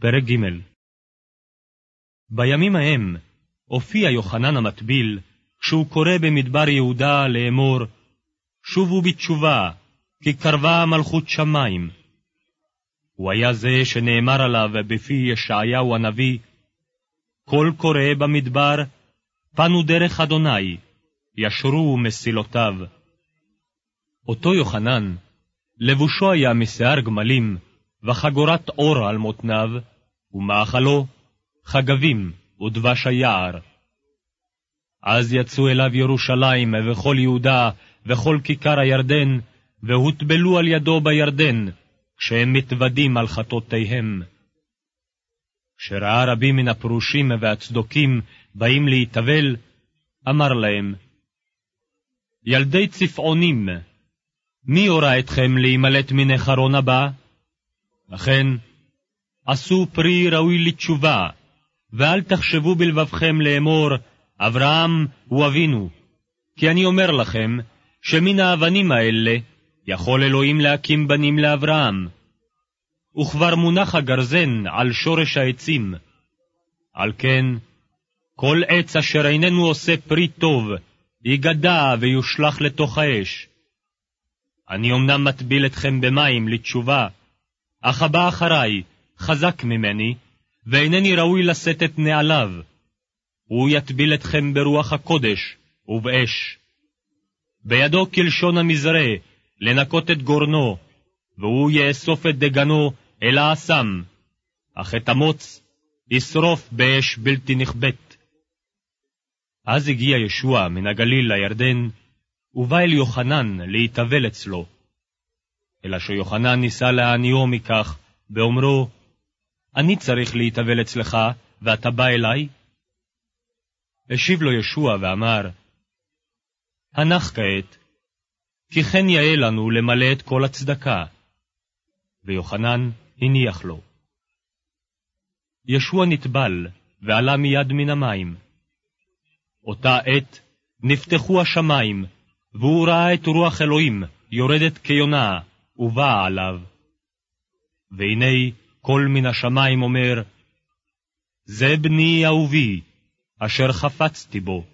פרק ג' בימים ההם הופיע יוחנן המטביל, כשהוא קורא במדבר יהודה לאמור, שובו בתשובה, כי קרבה מלכות שמיים. הוא היה זה שנאמר עליו בפי ישעיהו הנביא, קול קורא במדבר, פנו דרך אדוני, ישרו מסילותיו. אותו יוחנן, לבושו היה משיער גמלים, וחגורת אור על מותניו, ומאכלו חגבים ודבש היער. אז יצאו אליו ירושלים וכל יהודה וכל כיכר הירדן, והוטבלו על ידו בירדן, כשהם מתוודים על חטאותיהם. כשראה רבים מן הפרושים והצדוקים באים להתאבל, אמר להם, ילדי צפעונים, מי הורה אתכם להימלט מן החרון הבא? לכן, עשו פרי ראוי לתשובה, ואל תחשבו בלבבכם לאמור, אברהם הוא אבינו. כי אני אומר לכם, שמן האבנים האלה יכול אלוהים להקים בנים לאברהם. וכבר מונח הגרזן על שורש העצים. על כן, כל עץ אשר איננו עושה פרי טוב, ייגדע ויושלך לתוך האש. אני אמנם מטביל אתכם במים לתשובה, אך הבא אחריי חזק ממני, ואינני ראוי לשאת את נעליו. הוא יטביל אתכם ברוח הקודש ובאש. בידו כלשון המזרה, לנקות את גורנו, והוא יאסוף את דגנו אל האסם, אך את המוץ ישרוף באש בלתי נכבדת. אז הגיע ישוע מן הגליל לירדן, ובא אל יוחנן להתאבל אצלו. אלא שיוחנן ניסה להעניו מכך, באומרו, אני צריך להתאבל אצלך, ואתה בא אליי? השיב לו ישוע ואמר, הנח כעת, כי כן יאה לנו למלא את כל הצדקה. ויוחנן הניח לו. ישוע נטבל, ועלה מיד מן המים. אותה עת נפתחו השמיים, והוא ראה את רוח אלוהים יורדת כיונה, ובאה עליו. והנה קול מן השמיים אומר, זה בני אהובי, אשר חפצתי בו.